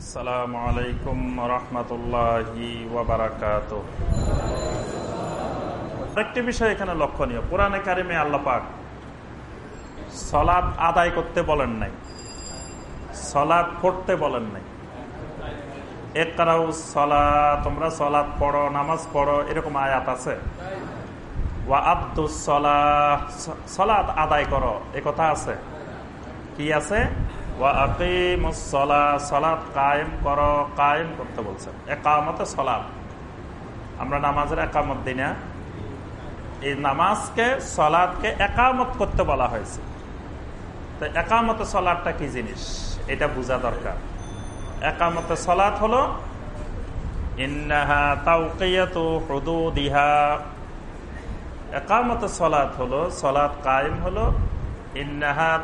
আসসালামু আলাইকুম রহমতুল্লাহি আরেকটি বিষয় এখানে লক্ষণীয়। পুরানে কারিমে আল্লাপাক সলাদ আদায় করতে বলেন নাই। সলাদ পড়তে বলেন নাই। একরাও সলা তোমরা সলাদ পড়ো, নামাজ পড়ো, এরকম আয়াত আছে। ওয়া আব্দুস সলাদ আদায় করো, এ কথা আছে। কি আছে? সলাদ কায়েম করো, কায়েম করতে বলছেন। একামতে সলাদ আমরা নামাজের একামত দিই না। এই নামাজকে সলাদকে একামত করতে বলা হয়েছে। তো একামতে সলাদটা কি জিনিস? এটা বোঝা দরকার। একামতে সলাদ হলো একামতে সলাদ হলো সলাদ কায়েম হলো ইন্নাহা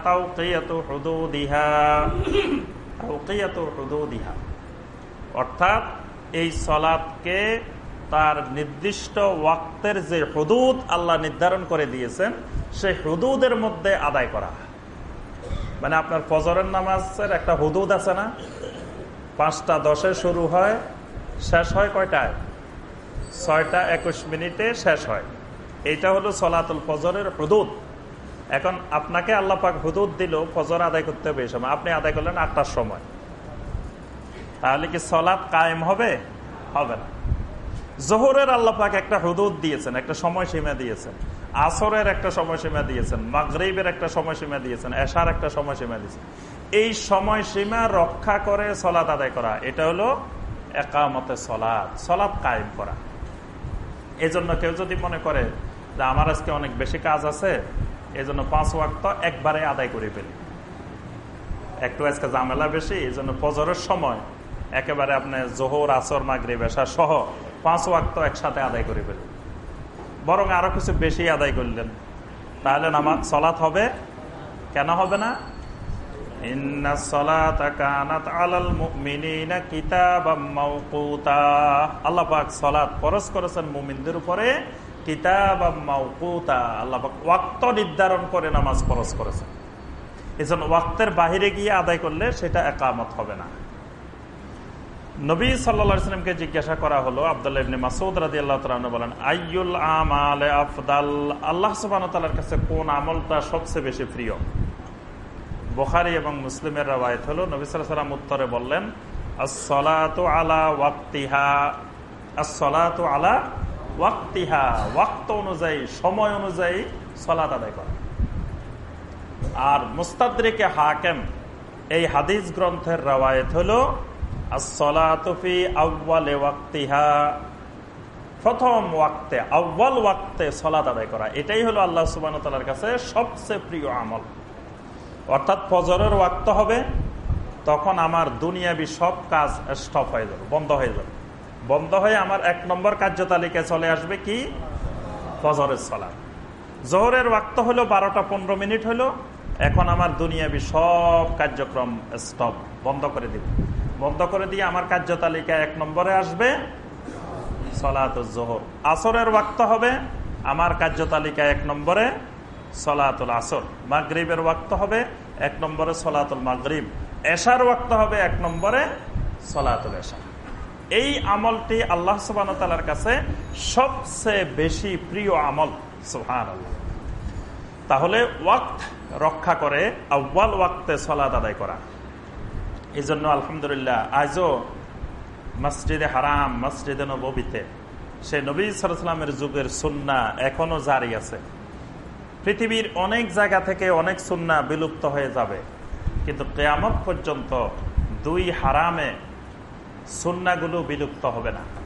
অর্থাৎ এই সলাদকে তার নির্দিষ্ট ওয়াক্তের যে হুদুদ আল্লাহ নির্ধারণ করে দিয়েছেন, সেই হুদুদের মধ্যে আদায় করা। মানে আপনার ফজরের নামাজের একটা হুদুদ আছে না? পাঁচটা, দশে শুরু হয়, শেষ হয় কয়টায়? ছয়টা, একুশ মিনিটে শেষ হয়। এইটা হলো সলাতুল ফজরের হুদুদ। এখন আপনাকে আল্লাহ পাক হুদুদ দিল ফজর আদায় করতে হবে এই সময়। আপনি আদায় করলেন আটটার সময়। তাহলে কি সলাৎ কায়েম হবে? হবে না। জোহরের আল্লাহ পাক একটা হুদুদ দিয়েছেন, একটা সময়সীমা দিয়েছেন। আসরের একটা সময়সীমা দিয়েছেন, মাগরীবের একটা সময়সীমা দিয়েছেন, এশার একটা সময়সীমা দিয়েছেন। এই সময়সীমা রক্ষা করে সলাৎ আদায় করা, এটা হলো একামতে সলাৎ সলাৎ কায়েম করা। এজন্য কেউ যদি মনে করে যে আমার আজকে অনেক বেশি কাজ আছে এই জন্য পাঁচ ওয়াক্ত একবারে আদায় করে ফেলি। একটু আজকে জামেলা বেশি এই জন্য ফজরের সময় একেবারে আপনি জোহর, আসর মাগরি বেশা সহ পাঁচ ওয়াক্ত একসাথে আদায় করে ফেলি। বরং আরও কিছু বেশি আদায় করলেন। তাহলে নামাজ সলাৎ হবে? কেন হবে না? আল্লাহ পাক সলাৎ পরশ করেছেন মুমিনদের উপরে। ওয়াক্ত নির্ধারণ করে নামাজ খরচ করেছে এই জন্য ওয়াক্তের বাহিরে গিয়ে আদায় করলে সেটা একামত হবে না। নবী সাল্লামকে জিজ্ঞাসা করা হলো, আবদুল্লাহ আল্লাহ বলেন আমাল আফদাল? আল্লাহ কাছে কোন আমলটা সবচেয়ে বেশি প্রিয়? বোখারি এবং মুসলিমের রায়ত হলো, নবী সাল্লাম উত্তরে বললেন আলা ওয়াক্তিহা। আলা ওয়াক্তিহা, ওয়াক্ত অনুযায়ী, সময় অনুযায়ী সলাত আদায় করা। আর মুস্তাদ্রিকে হাকেম, এই হাদিস গ্রন্থের রাওয়ায়ত হল আসলাতফি আউ্বালে ওয়াক্তিহা। প্রথম ওয়াক্তে আউ্বাল ওয়াক্তে সলাত আদায় করা। এটাই হলো আল্লাহ সুবান তালার কাছে সবচেয়ে প্রিয় আমল। অর্থাৎ ফজরের ওয়াক্ত হবে, তখন আমার দুনিয়াবি সব কাজ স্টপ হয়ে যাবে, বন্ধ হয়ে যাবে। বন্ধ হয়ে আমার এক নম্বর কার্যতালিকায় চলে আসবে কি? ফজরের সলা জোহরের ওয়াক্ত হলো বারোটা পনেরো মিনিট হলো। এখন আমার দুনিয়াবি সব কার্যক্রম স্টপ বন্ধ করে দিব। বন্ধ করে দিয়ে আমার কার্যতালিকা এক নম্বরে আসবে সলাত জোহর। আসরের ওয়াক্ত হবে আমার কার্যতালিকা এক নম্বরে সলাতুল আসর। মাগরীবের ওয়াক্ত হবে এক নম্বরে সলাতুল মাগরীব। এশার ওয়াক্ত হবে এক নম্বরে সলাতুল এশা এই আমলটি আল্লাহ সুবাহর কাছে সবচেয়ে বেশি প্রিয় আমল। সুহান তাহলে ওয়াক্ত রক্ষা করে আব্বাল ওয়াক্তে সলাদ আদায় করা। এই জন্য আলহামদুলিল্লাহ আজও মসজিদে হারাম, মসজিদে নবীতে সে নবী সালামের যুগের সুন্না এখনও জারি আছে। পৃথিবীর অনেক জায়গা থেকে অনেক সুন্না বিলুপ্ত হয়ে যাবে। কিন্তু কেয়ামত পর্যন্ত দুই হারামে সুন্নাগুলো বিলুপ্ত হবে না।